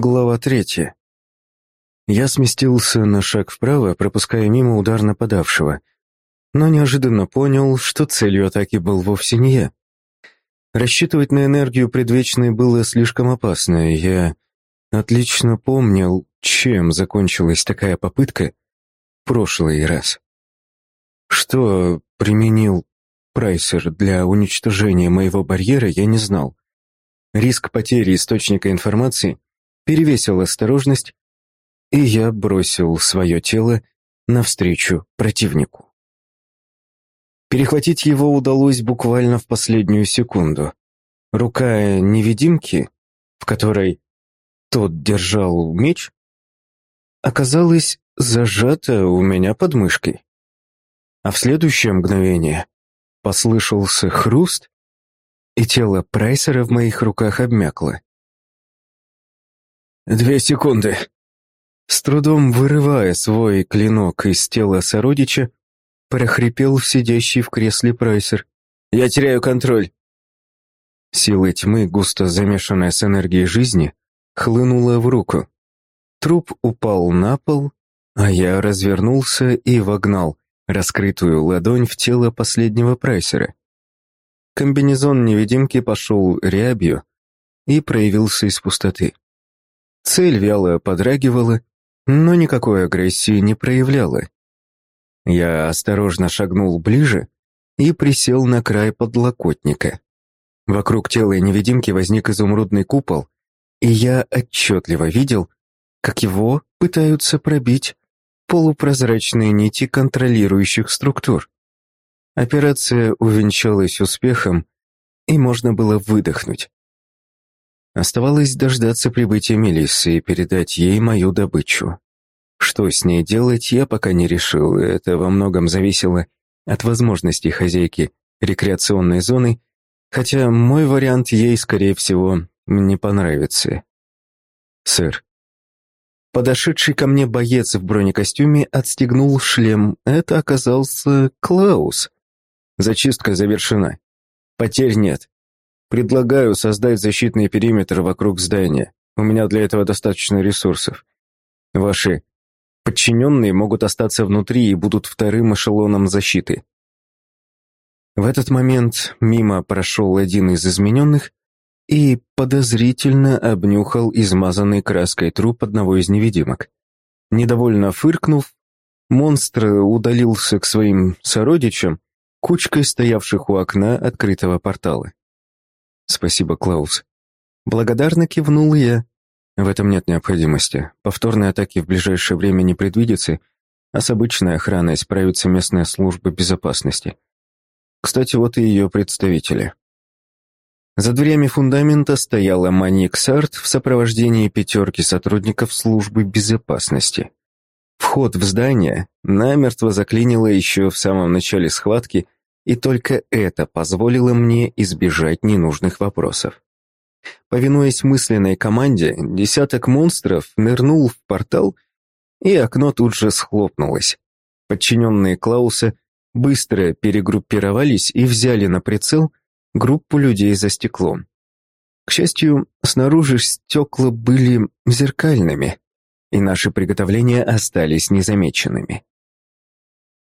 Глава третья. Я сместился на шаг вправо, пропуская мимо удар нападавшего, но неожиданно понял, что целью атаки был вовсе не я. Рассчитывать на энергию предвечной было слишком опасно, я отлично помнил, чем закончилась такая попытка в прошлый раз. Что применил Прайсер для уничтожения моего барьера, я не знал. Риск потери источника информации перевесил осторожность, и я бросил свое тело навстречу противнику. Перехватить его удалось буквально в последнюю секунду. Рука невидимки, в которой тот держал меч, оказалась зажата у меня под мышкой. А в следующее мгновение послышался хруст, и тело Прайсера в моих руках обмякло. «Две секунды!» С трудом вырывая свой клинок из тела сородича, прохрипел сидящий в кресле Прайсер. «Я теряю контроль!» Сила тьмы, густо замешанная с энергией жизни, хлынула в руку. Труп упал на пол, а я развернулся и вогнал раскрытую ладонь в тело последнего прайсера. Комбинезон невидимки пошел рябью и проявился из пустоты. Цель вяло подрагивала, но никакой агрессии не проявляла. Я осторожно шагнул ближе и присел на край подлокотника. Вокруг тела невидимки возник изумрудный купол, и я отчетливо видел, как его пытаются пробить полупрозрачные нити контролирующих структур. Операция увенчалась успехом, и можно было выдохнуть. Оставалось дождаться прибытия Мелиссы и передать ей мою добычу. Что с ней делать, я пока не решил, это во многом зависело от возможностей хозяйки рекреационной зоны, хотя мой вариант ей, скорее всего, не понравится. Сэр. Подошедший ко мне боец в бронекостюме отстегнул шлем. Это оказался Клаус. Зачистка завершена. Потерь нет. Предлагаю создать защитный периметр вокруг здания. У меня для этого достаточно ресурсов. Ваши подчиненные могут остаться внутри и будут вторым эшелоном защиты. В этот момент мимо прошел один из измененных и подозрительно обнюхал измазанный краской труп одного из невидимок. Недовольно фыркнув, монстр удалился к своим сородичам, кучкой стоявших у окна открытого портала. «Спасибо, Клаус». Благодарно кивнул я. В этом нет необходимости. Повторной атаки в ближайшее время не предвидится, а с обычной охраной справятся местные службы безопасности. Кстати, вот и ее представители. За дверями фундамента стояла Маник Сарт в сопровождении пятерки сотрудников службы безопасности. Вход в здание намертво заклинило еще в самом начале схватки – и только это позволило мне избежать ненужных вопросов. Повинуясь мысленной команде, десяток монстров нырнул в портал, и окно тут же схлопнулось. Подчиненные Клауса быстро перегруппировались и взяли на прицел группу людей за стеклом. К счастью, снаружи стекла были зеркальными, и наши приготовления остались незамеченными.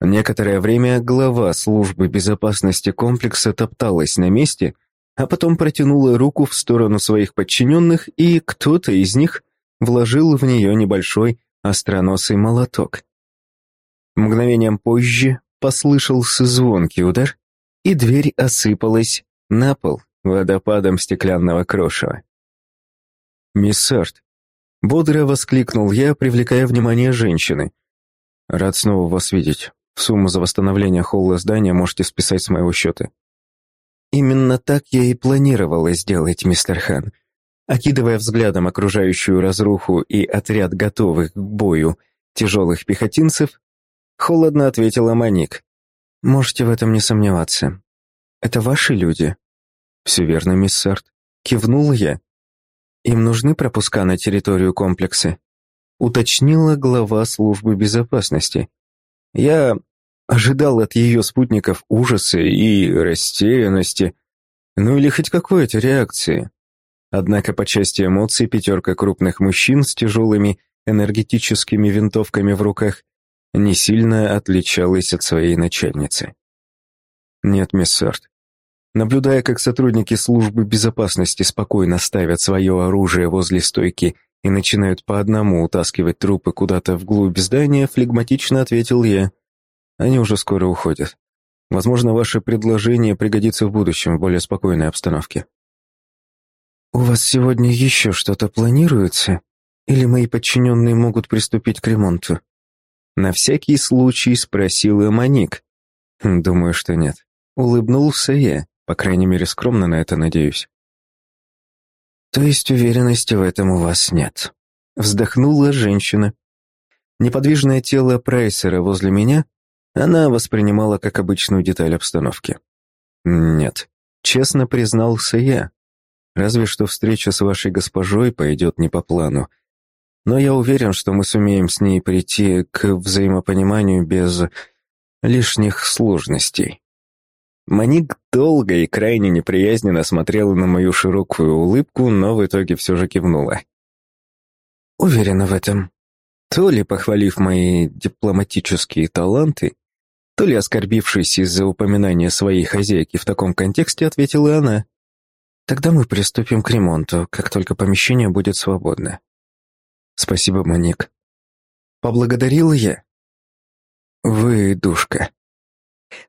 Некоторое время глава службы безопасности комплекса топталась на месте, а потом протянула руку в сторону своих подчиненных, и кто-то из них вложил в нее небольшой остроносый молоток. Мгновением позже послышался звонкий удар, и дверь осыпалась на пол водопадом стеклянного крошева. «Мисс Арт!» — бодро воскликнул я, привлекая внимание женщины. «Рад снова вас видеть. Сумму за восстановление холла здания можете списать с моего счета». «Именно так я и планировала сделать, мистер Хан». Окидывая взглядом окружающую разруху и отряд готовых к бою тяжелых пехотинцев, холодно ответила Маник. «Можете в этом не сомневаться. Это ваши люди?» «Все верно, мисс Сарт». Кивнул я. «Им нужны пропуска на территорию комплекса?» Уточнила глава службы безопасности. Я ожидал от ее спутников ужаса и растерянности, ну или хоть какой-то реакции. Однако по части эмоций пятерка крупных мужчин с тяжелыми энергетическими винтовками в руках не сильно отличалась от своей начальницы. Нет, мисс Сарт. Наблюдая, как сотрудники службы безопасности спокойно ставят свое оружие возле стойки и начинают по одному утаскивать трупы куда-то вглубь здания, флегматично ответил я. Они уже скоро уходят. Возможно, ваше предложение пригодится в будущем в более спокойной обстановке. «У вас сегодня еще что-то планируется? Или мои подчиненные могут приступить к ремонту?» На всякий случай спросила Маник. «Думаю, что нет». Улыбнулся я, по крайней мере, скромно на это надеюсь. «То есть уверенности в этом у вас нет?» Вздохнула женщина. Неподвижное тело Прайсера возле меня она воспринимала как обычную деталь обстановки. «Нет», — честно признался я. «Разве что встреча с вашей госпожой пойдет не по плану. Но я уверен, что мы сумеем с ней прийти к взаимопониманию без лишних сложностей». Маник долго и крайне неприязненно смотрела на мою широкую улыбку, но в итоге все же кивнула. «Уверена в этом», то ли похвалив мои дипломатические таланты, то ли оскорбившись из-за упоминания своей хозяйки в таком контексте, ответила она. «Тогда мы приступим к ремонту, как только помещение будет свободно». «Спасибо, Моник». Поблагодарил я. «Вы душка».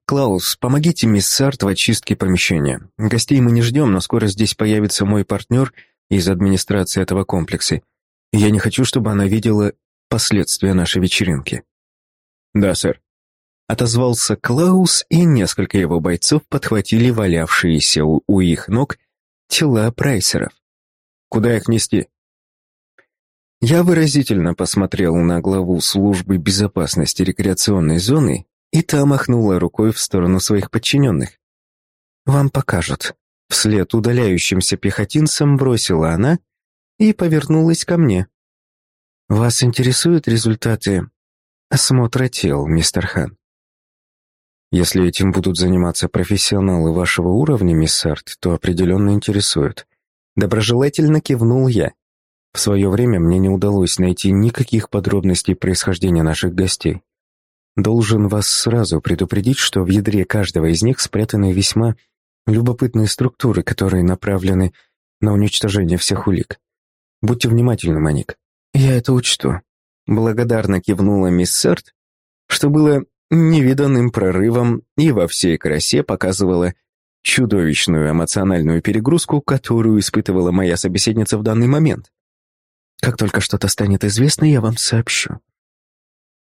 «Клаус, помогите мисс Сарт в очистке помещения. Гостей мы не ждем, но скоро здесь появится мой партнер из администрации этого комплекса. Я не хочу, чтобы она видела последствия нашей вечеринки». «Да, сэр», Отозвался Клаус, и несколько его бойцов подхватили валявшиеся у, у их ног тела прайсеров. «Куда их нести?» Я выразительно посмотрел на главу службы безопасности рекреационной зоны, и та махнула рукой в сторону своих подчиненных. «Вам покажут». Вслед удаляющимся пехотинцам бросила она и повернулась ко мне. «Вас интересуют результаты осмотра тел, мистер Хан?» Если этим будут заниматься профессионалы вашего уровня, мисс Арт, то определенно интересует. Доброжелательно кивнул я. В свое время мне не удалось найти никаких подробностей происхождения наших гостей. Должен вас сразу предупредить, что в ядре каждого из них спрятаны весьма любопытные структуры, которые направлены на уничтожение всех улик. Будьте внимательны, Маник. Я это учту. Благодарно кивнула мисс Сарт, что было невиданным прорывом и во всей красе показывала чудовищную эмоциональную перегрузку, которую испытывала моя собеседница в данный момент. «Как только что-то станет известно, я вам сообщу».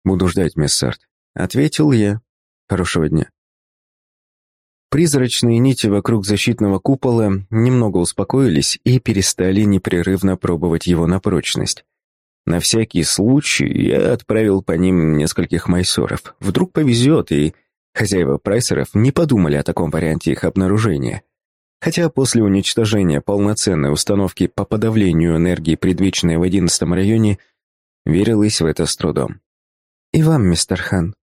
«Буду ждать, мисс Сарт», — ответил я. «Хорошего дня». Призрачные нити вокруг защитного купола немного успокоились и перестали непрерывно пробовать его на прочность. На всякий случай я отправил по ним нескольких майсоров. Вдруг повезет, и хозяева прайсеров не подумали о таком варианте их обнаружения. Хотя после уничтожения полноценной установки по подавлению энергии, предвечной в одиннадцатом районе, верилось в это с трудом. «И вам, мистер Хан».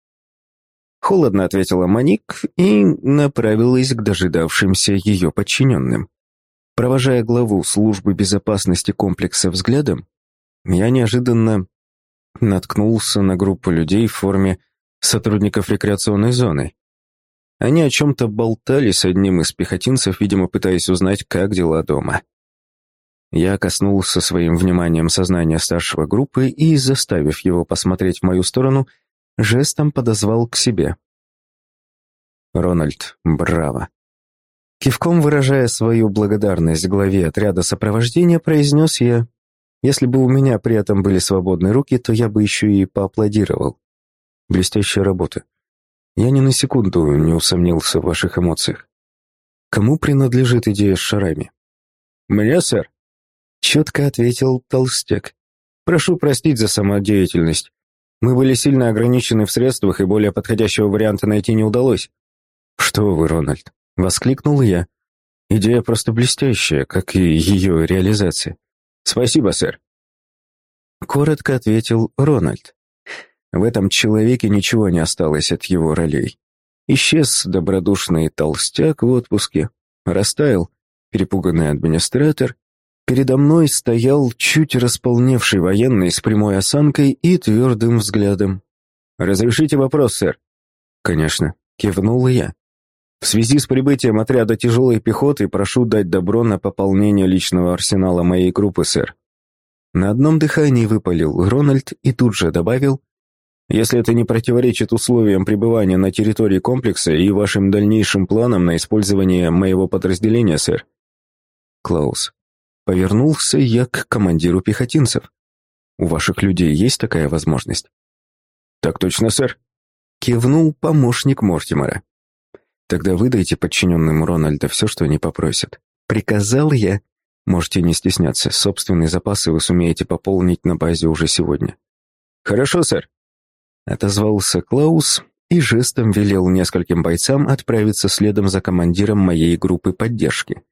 Холодно ответила Маник и направилась к дожидавшимся ее подчиненным. Провожая главу службы безопасности комплекса взглядом, я неожиданно наткнулся на группу людей в форме сотрудников рекреационной зоны. Они о чем-то болтали с одним из пехотинцев, видимо, пытаясь узнать, как дела дома. Я коснулся своим вниманием сознания старшего группы и, заставив его посмотреть в мою сторону, жестом подозвал к себе. «Рональд, браво!» Кивком выражая свою благодарность главе отряда сопровождения, произнес я если бы у меня при этом были свободные руки, то я бы еще и поаплодировал. Блестящая работа. Я ни на секунду не усомнился в ваших эмоциях. Кому принадлежит идея с шарами? Мне, сэр. Четко ответил толстяк. Прошу простить за самодеятельность. Мы были сильно ограничены в средствах, и более подходящего варианта найти не удалось. Что вы, Рональд? Воскликнул я. Идея просто блестящая, как и ее реализация. «Спасибо, сэр», — коротко ответил Рональд. В этом человеке ничего не осталось от его ролей. Исчез добродушный толстяк в отпуске, растаял перепуганный администратор, Передо мной стоял чуть располневший военный с прямой осанкой и твердым взглядом. «Разрешите вопрос, сэр?» «Конечно», — кивнул я. «В связи с прибытием отряда тяжелой пехоты прошу дать добро на пополнение личного арсенала моей группы, сэр». На одном дыхании выпалил Рональд и тут же добавил, «Если это не противоречит условиям пребывания на территории комплекса и вашим дальнейшим планам на использование моего подразделения, сэр». Клаус, Повернулся я к командиру пехотинцев. «У ваших людей есть такая возможность?» «Так точно, сэр», — кивнул помощник Мортимера. «Тогда выдайте подчиненным Рональда все, что они попросят». Приказал я. Можете не стесняться, собственные запасы вы сумеете пополнить на базе уже сегодня. «Хорошо, сэр», — отозвался Клаус и жестом велел нескольким бойцам отправиться следом за командиром моей группы поддержки.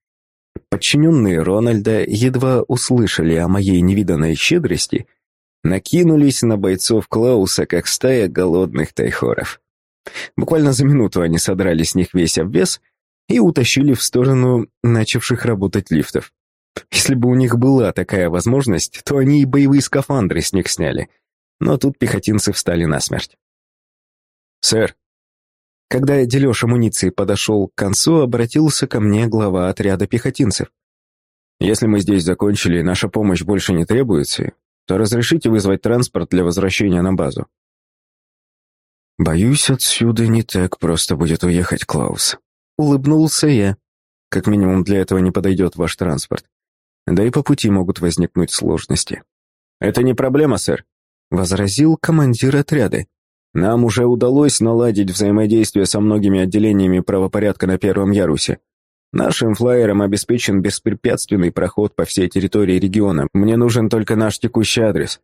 Подчиненные Рональда едва услышали о моей невиданной щедрости, накинулись на бойцов Клауса, как стая голодных тайхоров. Буквально за минуту они содрали с них весь обвес и утащили в сторону начавших работать лифтов. Если бы у них была такая возможность, то они и боевые скафандры с них сняли. Но тут пехотинцы встали насмерть. «Сэр, когда дележ амуниции подошел к концу, обратился ко мне глава отряда пехотинцев. «Если мы здесь закончили и наша помощь больше не требуется, то разрешите вызвать транспорт для возвращения на базу». «Боюсь, отсюда не так просто будет уехать, Клаус». Улыбнулся я. «Как минимум для этого не подойдет ваш транспорт. Да и по пути могут возникнуть сложности». «Это не проблема, сэр», — возразил командир отряда. Нам уже удалось наладить взаимодействие со многими отделениями правопорядка на первом ярусе. Нашим флайерам обеспечен беспрепятственный проход по всей территории региона. Мне нужен только наш текущий адрес.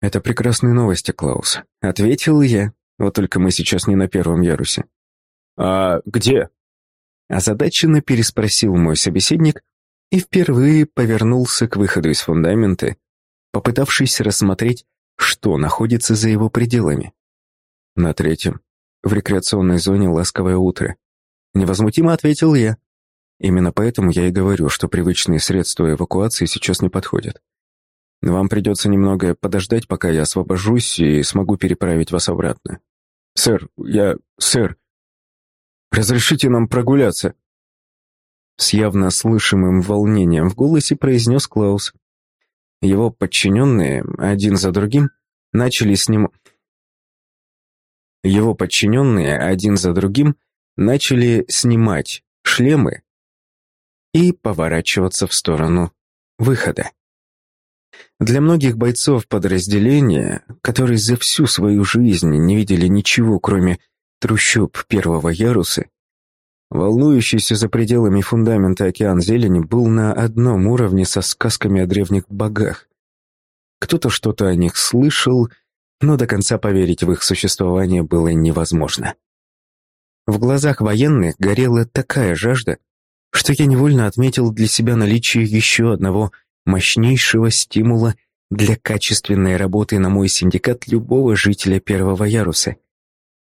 Это прекрасные новости, Клаус. Ответил я. Вот только мы сейчас не на первом ярусе. А где? Озадаченно переспросил мой собеседник и впервые повернулся к выходу из фундамента, попытавшись рассмотреть, что находится за его пределами. На третьем. В рекреационной зоне «Ласковое утро». Невозмутимо ответил я. Именно поэтому я и говорю, что привычные средства эвакуации сейчас не подходят. Вам придется немного подождать, пока я освобожусь и смогу переправить вас обратно. Сэр, я... Сэр, разрешите нам прогуляться?» С явно слышимым волнением в голосе произнес Клаус. Его подчиненные, один за другим, начали с ним его подчиненные один за другим начали снимать шлемы и поворачиваться в сторону выхода. Для многих бойцов подразделения, которые за всю свою жизнь не видели ничего, кроме трущоб первого яруса, волнующийся за пределами фундамента океан зелени был на одном уровне со сказками о древних богах. Кто-то что-то о них слышал но до конца поверить в их существование было невозможно. В глазах военных горела такая жажда, что я невольно отметил для себя наличие еще одного мощнейшего стимула для качественной работы на мой синдикат любого жителя первого яруса.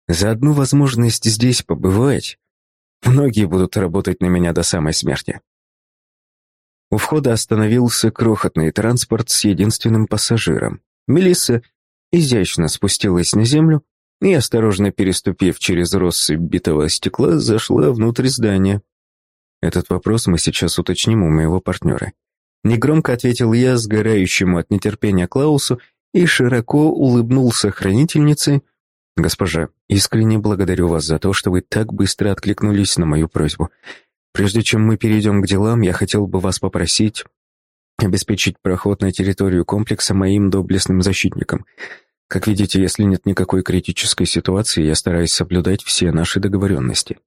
За одну возможность здесь побывать, многие будут работать на меня до самой смерти. У входа остановился крохотный транспорт с единственным пассажиром. Мелисса изящно спустилась на землю и, осторожно переступив через россыпь битого стекла, зашла внутрь здания. Этот вопрос мы сейчас уточним у моего партнера. Негромко ответил я сгорающему от нетерпения Клаусу и широко улыбнулся хранительнице. «Госпожа, искренне благодарю вас за то, что вы так быстро откликнулись на мою просьбу. Прежде чем мы перейдем к делам, я хотел бы вас попросить обеспечить проход на территорию комплекса моим доблестным защитникам. Как видите, если нет никакой критической ситуации, я стараюсь соблюдать все наши договоренности.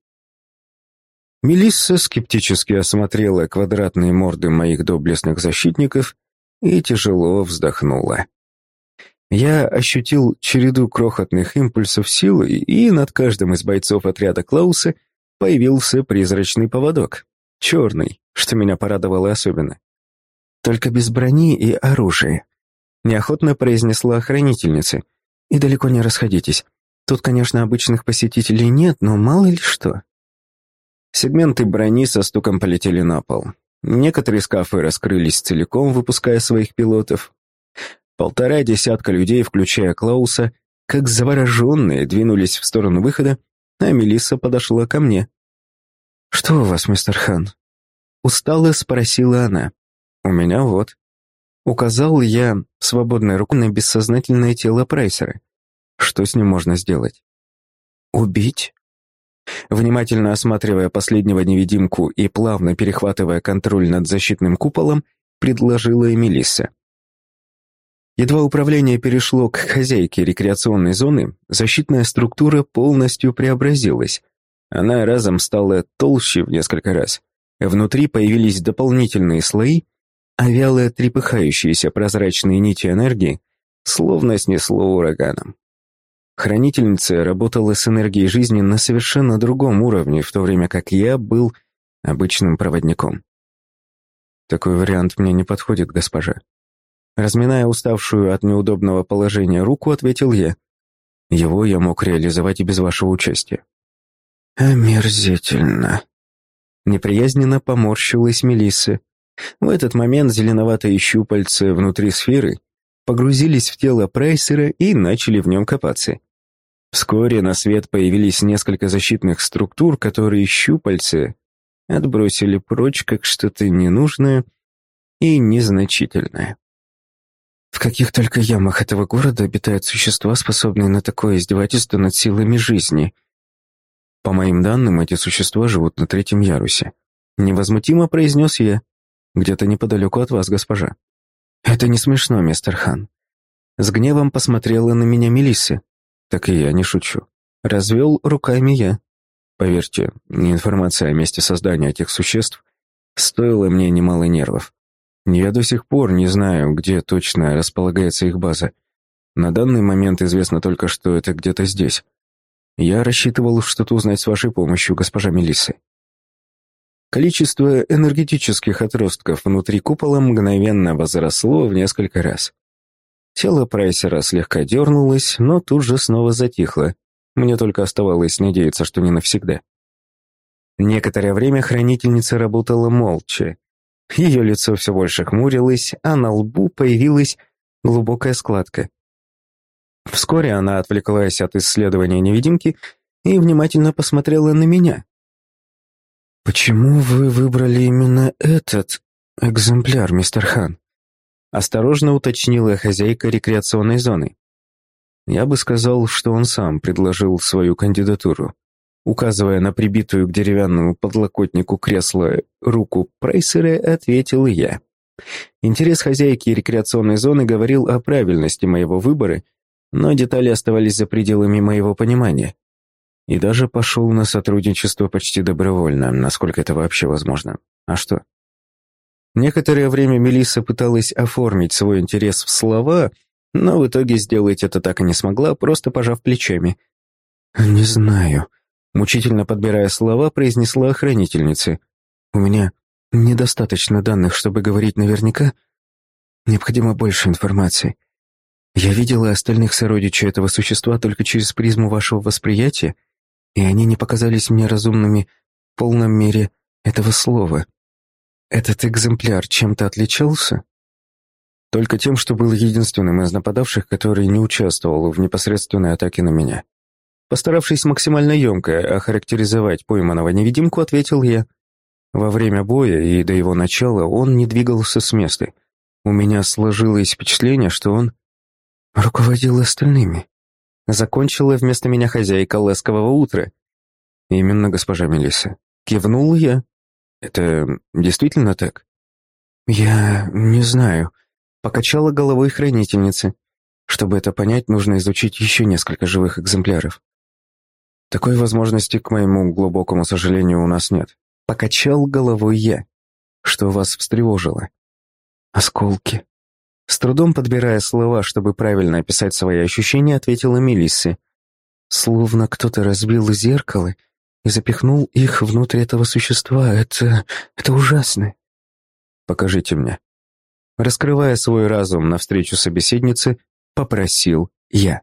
Мелисса скептически осмотрела квадратные морды моих доблестных защитников и тяжело вздохнула. Я ощутил череду крохотных импульсов силы, и над каждым из бойцов отряда Клауса появился призрачный поводок, черный, что меня порадовало особенно. Только без брони и оружия. Неохотно произнесла охранительница. И далеко не расходитесь. Тут, конечно, обычных посетителей нет, но мало ли что. Сегменты брони со стуком полетели на пол. Некоторые скафы раскрылись целиком, выпуская своих пилотов. Полтора десятка людей, включая Клауса, как завороженные, двинулись в сторону выхода, а Мелисса подошла ко мне. «Что у вас, мистер Хан?» Устало спросила она. «У меня вот». Указал я свободной рукой на бессознательное тело Прайсера. Что с ним можно сделать? Убить? Внимательно осматривая последнего невидимку и плавно перехватывая контроль над защитным куполом, предложила Эмилисса. Едва управление перешло к хозяйке рекреационной зоны, защитная структура полностью преобразилась. Она разом стала толще в несколько раз. Внутри появились дополнительные слои, а вялые трепыхающиеся прозрачные нити энергии словно снесло ураганом. Хранительница работала с энергией жизни на совершенно другом уровне, в то время как я был обычным проводником. Такой вариант мне не подходит, госпожа. Разминая уставшую от неудобного положения руку, ответил я. Его я мог реализовать и без вашего участия. Омерзительно. Неприязненно поморщилась Мелисса. В этот момент зеленоватые щупальца внутри сферы погрузились в тело Прайсера и начали в нем копаться. Вскоре на свет появились несколько защитных структур, которые щупальцы отбросили прочь как что-то ненужное и незначительное. В каких только ямах этого города обитают существа, способные на такое издевательство над силами жизни. По моим данным, эти существа живут на третьем ярусе. Невозмутимо произнес я. Где-то неподалеку от вас, госпожа. Это не смешно, мистер Хан. С гневом посмотрела на меня Мелисса. Так и я не шучу. Развел руками я. Поверьте, информация о месте создания этих существ стоила мне немало нервов. Я до сих пор не знаю, где точно располагается их база. На данный момент известно только, что это где-то здесь. Я рассчитывал что-то узнать с вашей помощью, госпожа Мелисса. Количество энергетических отростков внутри купола мгновенно возросло в несколько раз. Тело Прайсера слегка дернулось, но тут же снова затихло. Мне только оставалось надеяться, что не навсегда. Некоторое время хранительница работала молча. Ее лицо все больше хмурилось, а на лбу появилась глубокая складка. Вскоре она отвлеклась от исследования невидимки и внимательно посмотрела на меня. «Почему вы выбрали именно этот экземпляр, мистер Хан?» Осторожно уточнила хозяйка рекреационной зоны. Я бы сказал, что он сам предложил свою кандидатуру. Указывая на прибитую к деревянному подлокотнику кресла руку Прейсера, ответил я. Интерес хозяйки рекреационной зоны говорил о правильности моего выбора, но детали оставались за пределами моего понимания. И даже пошел на сотрудничество почти добровольно, насколько это вообще возможно. А что? Некоторое время Мелисса пыталась оформить свой интерес в слова, но в итоге сделать это так и не смогла, просто пожав плечами. «Не знаю», — мучительно подбирая слова, произнесла охранительница. «У меня недостаточно данных, чтобы говорить наверняка. Необходимо больше информации. Я видела остальных сородичей этого существа только через призму вашего восприятия, и они не показались мне разумными в полном мере этого слова». Этот экземпляр чем-то отличался? Только тем, что был единственным из нападавших, который не участвовал в непосредственной атаке на меня. Постаравшись максимально емко охарактеризовать пойманного невидимку, ответил я. Во время боя и до его начала он не двигался с места. У меня сложилось впечатление, что он руководил остальными. Закончила вместо меня хозяйка ласкового утра. Именно госпожа Мелисса. Кивнул я, это действительно так? Я не знаю. Покачала головой хранительницы. Чтобы это понять, нужно изучить еще несколько живых экземпляров. Такой возможности, к моему глубокому сожалению, у нас нет. Покачал головой я. Что вас встревожило? Осколки. С трудом подбирая слова, чтобы правильно описать свои ощущения, ответила Мелисса. Словно кто-то разбил зеркало и запихнул их внутрь этого существа. Это... это ужасно. Покажите мне. Раскрывая свой разум навстречу собеседнице, попросил я.